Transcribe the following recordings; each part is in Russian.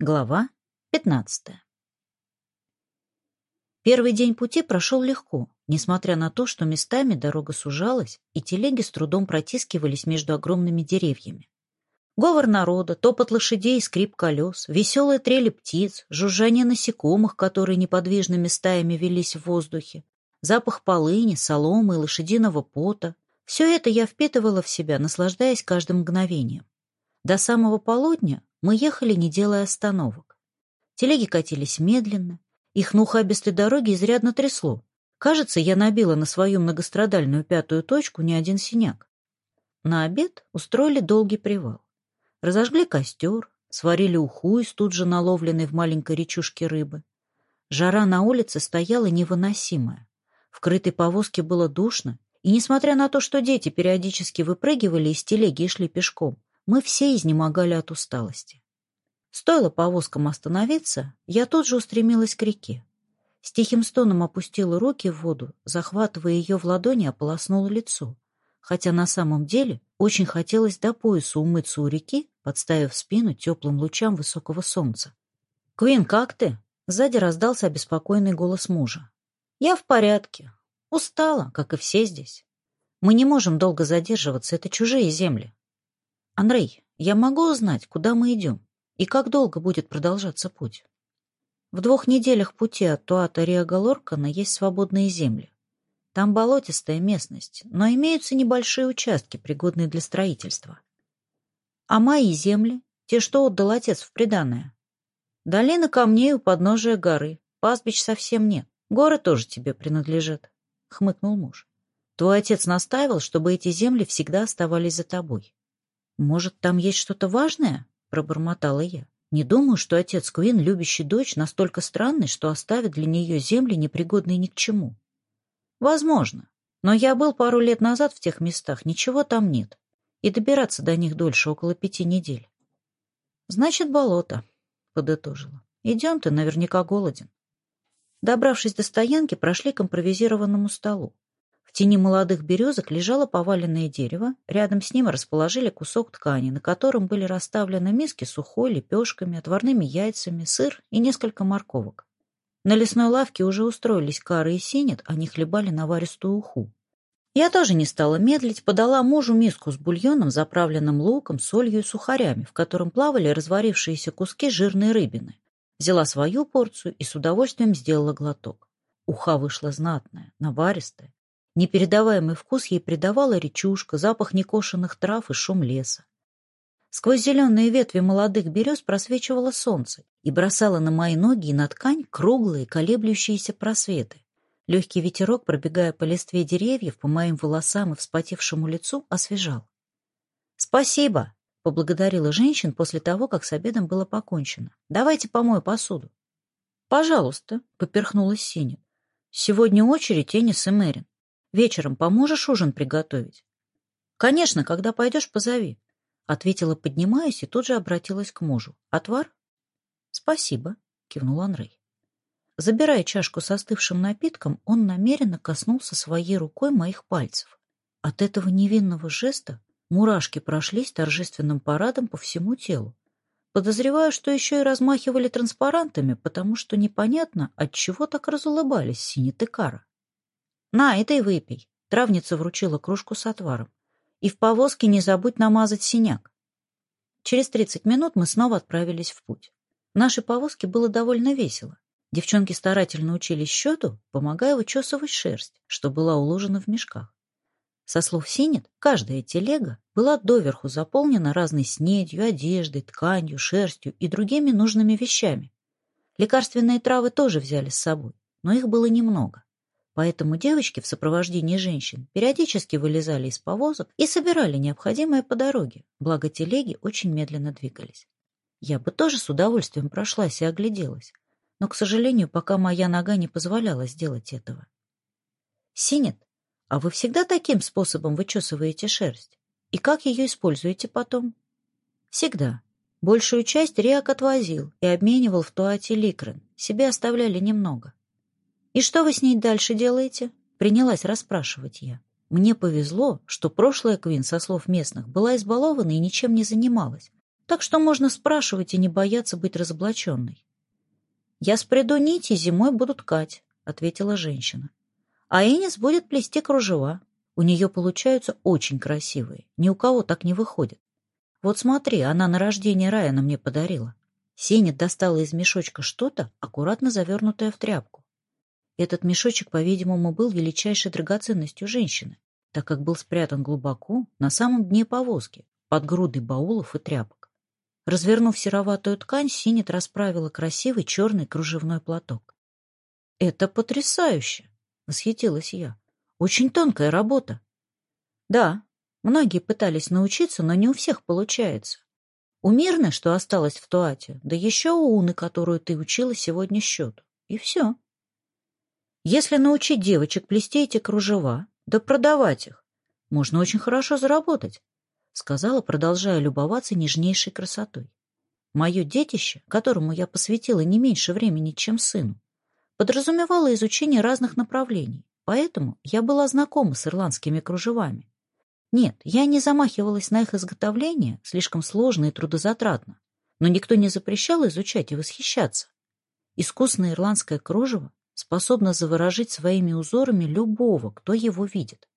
Глава 15. Первый день пути прошел легко, несмотря на то, что местами дорога сужалась, и телеги с трудом протискивались между огромными деревьями. Говор народа, топот лошадей и скрип колес, веселые трели птиц, жужжание насекомых, которые неподвижными стаями велись в воздухе, запах полыни, соломы и лошадиного пота — все это я впитывала в себя, наслаждаясь каждым мгновением. До самого полудня мы ехали, не делая остановок. Телеги катились медленно, их на ухабистой дороге изрядно трясло. Кажется, я набила на свою многострадальную пятую точку не один синяк. На обед устроили долгий привал. Разожгли костер, сварили уху из тут же наловленной в маленькой речушке рыбы. Жара на улице стояла невыносимая. В крытой повозке было душно, и, несмотря на то, что дети периодически выпрыгивали из телеги и шли пешком, мы все изнемогали от усталости. Стоило повозкам остановиться, я тут же устремилась к реке. С тихим стоном опустила руки в воду, захватывая ее в ладони, ополоснула лицо. Хотя на самом деле очень хотелось до пояса умыться у реки, подставив спину теплым лучам высокого солнца. «Квин, как ты?» Сзади раздался обеспокоенный голос мужа. «Я в порядке. Устала, как и все здесь. Мы не можем долго задерживаться, это чужие земли. «Андрей, я могу узнать, куда мы идем и как долго будет продолжаться путь?» В двух неделях пути от Туата Риагалоркана есть свободные земли. Там болотистая местность, но имеются небольшие участки, пригодные для строительства. А мои земли — те, что отдал отец в приданное. Долина камней у подножия горы, пастбищ совсем нет, горы тоже тебе принадлежат, — хмыкнул муж. Твой отец настаивал, чтобы эти земли всегда оставались за тобой. «Может, там есть что-то важное?» — пробормотала я. «Не думаю, что отец Куин, любящий дочь, настолько странный, что оставит для нее земли, непригодные ни к чему». «Возможно. Но я был пару лет назад в тех местах, ничего там нет. И добираться до них дольше, около пяти недель». «Значит, болото», — подытожила. «Идем, ты наверняка голоден». Добравшись до стоянки, прошли к импровизированному столу. В тени молодых березок лежало поваленное дерево, рядом с ним расположили кусок ткани, на котором были расставлены миски с сухой, лепешками, отварными яйцами, сыр и несколько морковок. На лесной лавке уже устроились кары и синет, они хлебали наваристую уху. Я тоже не стала медлить, подала мужу миску с бульоном, заправленным луком, солью и сухарями, в котором плавали разварившиеся куски жирной рыбины. Взяла свою порцию и с удовольствием сделала глоток. Уха вышла знатная, наваристая, Непередаваемый вкус ей придавала речушка, запах некошенных трав и шум леса. Сквозь зеленые ветви молодых берез просвечивало солнце и бросало на мои ноги и на ткань круглые колеблющиеся просветы. Легкий ветерок, пробегая по листве деревьев, по моим волосам и вспотевшему лицу, освежал. «Спасибо!» — поблагодарила женщин после того, как с обедом было покончено. «Давайте помою посуду». «Пожалуйста!» — поперхнулась Синин. «Сегодня очередь Энис и Мэрин». Вечером поможешь ужин приготовить? Конечно, когда пойдешь, позови. Ответила, поднимаясь, и тут же обратилась к мужу. Отвар? Спасибо, кивнул Анрей. Забирая чашку с остывшим напитком, он намеренно коснулся своей рукой моих пальцев. От этого невинного жеста мурашки прошлись торжественным парадом по всему телу. Подозреваю, что еще и размахивали транспарантами, потому что непонятно, от чего так разулыбались синетыкара. «На, это и выпей». Травница вручила кружку с отваром. «И в повозке не забудь намазать синяк». Через 30 минут мы снова отправились в путь. В нашей повозке было довольно весело. Девчонки старательно учились счету, помогая вычесывать шерсть, что была уложена в мешках. Со слов Синет, каждая телега была доверху заполнена разной снедью, одеждой, тканью, шерстью и другими нужными вещами. Лекарственные травы тоже взяли с собой, но их было немного. Поэтому девочки в сопровождении женщин периодически вылезали из повозок и собирали необходимое по дороге, благо телеги очень медленно двигались. Я бы тоже с удовольствием прошлась и огляделась, но, к сожалению, пока моя нога не позволяла сделать этого. «Синет, а вы всегда таким способом вычесываете шерсть? И как ее используете потом?» «Всегда. Большую часть Риак отвозил и обменивал в Туате Ликрен. Себе оставляли немного. «И что вы с ней дальше делаете?» Принялась расспрашивать я. Мне повезло, что прошлая Квин, со слов местных, была избалована и ничем не занималась. Так что можно спрашивать и не бояться быть разоблаченной. «Я спреду нити, зимой буду ткать», — ответила женщина. «А Энис будет плести кружева. У нее получаются очень красивые. Ни у кого так не выходит. Вот смотри, она на рождение Райана мне подарила». Сеня достала из мешочка что-то, аккуратно завернутое в тряпку. Этот мешочек, по-видимому, был величайшей драгоценностью женщины, так как был спрятан глубоко, на самом дне повозки, под грудой баулов и тряпок. Развернув сероватую ткань, Синит расправила красивый черный кружевной платок. — Это потрясающе! — восхитилась я. — Очень тонкая работа. — Да, многие пытались научиться, но не у всех получается. У Мирны, что осталось в Туате, да еще у Уны, которую ты учила сегодня счету. И все. Если научить девочек плести эти кружева, да продавать их, можно очень хорошо заработать, — сказала, продолжая любоваться нежнейшей красотой. Мое детище, которому я посвятила не меньше времени, чем сыну, подразумевало изучение разных направлений, поэтому я была знакома с ирландскими кружевами. Нет, я не замахивалась на их изготовление, слишком сложно и трудозатратно, но никто не запрещал изучать и восхищаться. Искусное ирландское кружево способно заворожить своими узорами любого, кто его видит.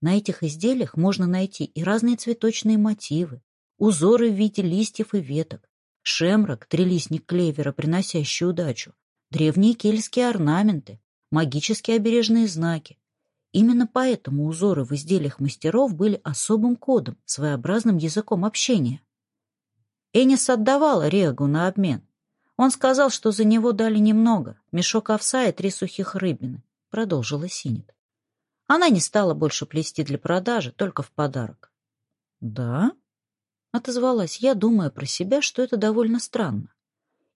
На этих изделиях можно найти и разные цветочные мотивы, узоры в виде листьев и веток, шемрак, трилистник клевера, приносящий удачу, древние кельтские орнаменты, магические обережные знаки. Именно поэтому узоры в изделиях мастеров были особым кодом, своеобразным языком общения. Энис отдавала Регу на обмен, он сказал, что за него дали немного, мешок овса и три сухих рыбины, продолжила Синит. Она не стала больше плести для продажи, только в подарок. «Да?» — отозвалась я, думая про себя, что это довольно странно.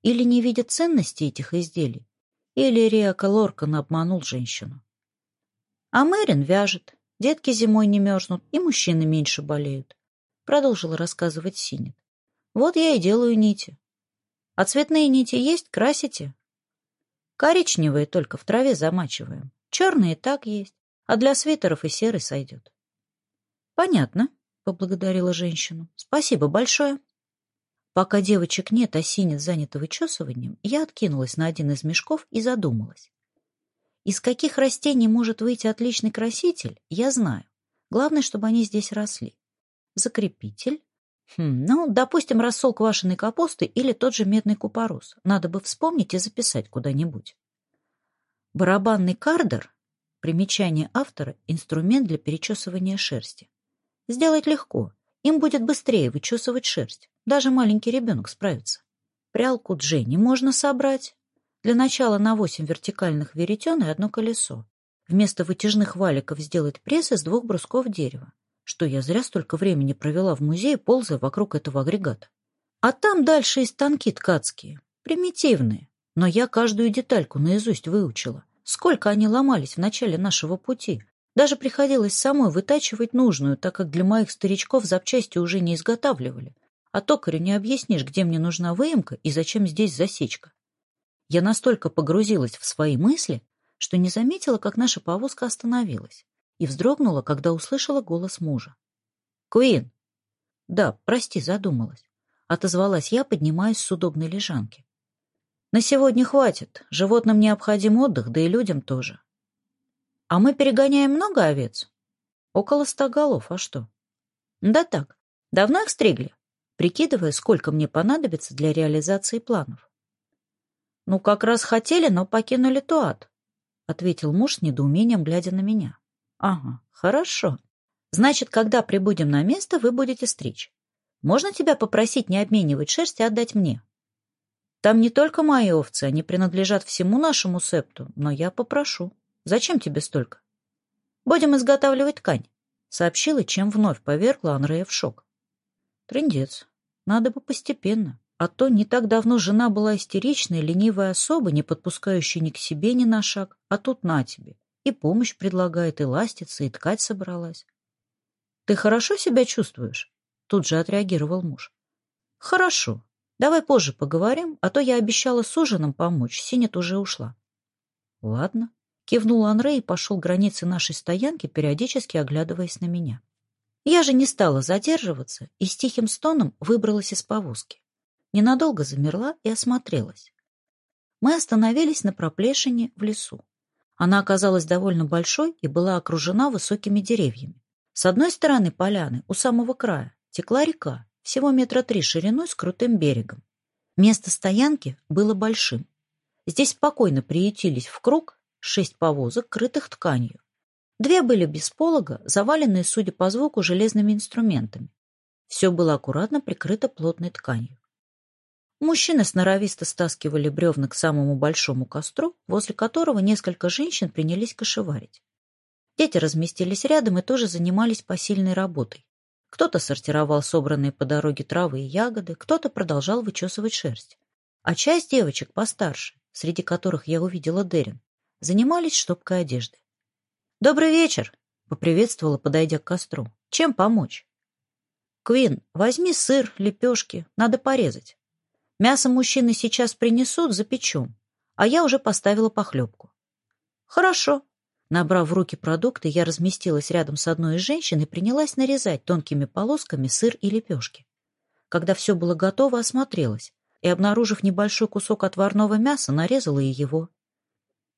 Или не видя ценности этих изделий, или Риака Лоркан обманул женщину. «А Мэрин вяжет, детки зимой не мерзнут, и мужчины меньше болеют», — продолжила рассказывать Синит. «Вот я и делаю нити. А цветные нити есть, красите? Коричневые только в траве замачиваем. Черные так есть, а для свитеров и серый сойдет. Понятно, поблагодарила женщину. Спасибо большое. Пока девочек нет, а синец занят вычесыванием, я откинулась на один из мешков и задумалась. Из каких растений может выйти отличный краситель, я знаю. Главное, чтобы они здесь росли. Закрепитель, Хм, ну, допустим, рассол квашеной капусты или тот же медный купорос. Надо бы вспомнить и записать куда-нибудь. Барабанный кардер — примечание автора, инструмент для перечесывания шерсти. Сделать легко. Им будет быстрее вычесывать шерсть. Даже маленький ребенок справится. Прялку Дженни можно собрать. Для начала на 8 вертикальных веретен и одно колесо. Вместо вытяжных валиков сделать пресс из двух брусков дерева что я зря столько времени провела в музее, ползая вокруг этого агрегата. А там дальше и станки ткацкие, примитивные, но я каждую детальку наизусть выучила. Сколько они ломались в начале нашего пути. Даже приходилось самой вытачивать нужную, так как для моих старичков запчасти уже не изготавливали. А токарю не объяснишь, где мне нужна выемка и зачем здесь засечка. Я настолько погрузилась в свои мысли, что не заметила, как наша повозка остановилась и вздрогнула, когда услышала голос мужа. «Куин!» «Да, прости, задумалась», — отозвалась я, поднимаясь с удобной лежанки. «На сегодня хватит. Животным необходим отдых, да и людям тоже». «А мы перегоняем много овец?» «Около ста голов, а что?» «Да так. Давно их стригли?» прикидывая, сколько мне понадобится для реализации планов. «Ну, как раз хотели, но покинули Туат», — ответил муж с недоумением, глядя на меня. Ага, хорошо. Значит, когда прибудем на место, вы будете стричь. Можно тебя попросить не обменивать шерсть и отдать мне? Там не только мои овцы, они принадлежат всему нашему септу, но я попрошу. Зачем тебе столько? Будем изготавливать ткань, сообщила, чем вновь повергла Анрея в шок. Трындец. Надо бы постепенно. А то не так давно жена была истеричной, ленивой особой, не подпускающей ни к себе, ни на шаг. А тут на тебе. И помощь предлагает, и ластится, и ткать собралась. «Ты хорошо себя чувствуешь?» Тут же отреагировал муж. «Хорошо. Давай позже поговорим, а то я обещала с ужином помочь. Синет уже ушла». «Ладно», — кивнул Анрей и пошел к границе нашей стоянки, периодически оглядываясь на меня. Я же не стала задерживаться и с тихим стоном выбралась из повозки. Ненадолго замерла и осмотрелась. Мы остановились на проплешине в лесу. Она оказалась довольно большой и была окружена высокими деревьями. С одной стороны поляны, у самого края, текла река, всего метра три шириной с крутым берегом. Место стоянки было большим. Здесь спокойно приютились в круг шесть повозок, крытых тканью. Две были без полога, заваленные, судя по звуку, железными инструментами. Все было аккуратно прикрыто плотной тканью. Мужчины сноровисто стаскивали бревна к самому большому костру, возле которого несколько женщин принялись кошеварить. Дети разместились рядом и тоже занимались посильной работой. Кто-то сортировал собранные по дороге травы и ягоды, кто-то продолжал вычесывать шерсть. А часть девочек постарше, среди которых я увидела Дерин, занимались штопкой одежды. «Добрый вечер!» — поприветствовала, подойдя к костру. «Чем помочь?» «Квин, возьми сыр, лепешки, надо порезать». Мясо мужчины сейчас принесут, запечем, а я уже поставила похлебку. Хорошо. Набрав в руки продукты, я разместилась рядом с одной из женщин и принялась нарезать тонкими полосками сыр и лепешки. Когда все было готово, осмотрелась и, обнаружив небольшой кусок отварного мяса, нарезала и его.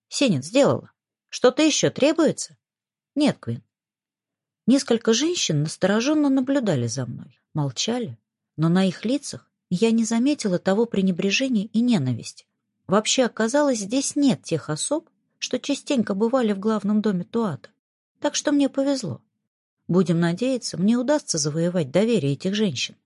Сенин сделала. Что-то еще требуется? Нет, Квин. Несколько женщин настороженно наблюдали за мной, молчали, но на их лицах я не заметила того пренебрежения и ненависти. Вообще оказалось, здесь нет тех особ, что частенько бывали в главном доме Туата. Так что мне повезло. Будем надеяться, мне удастся завоевать доверие этих женщин.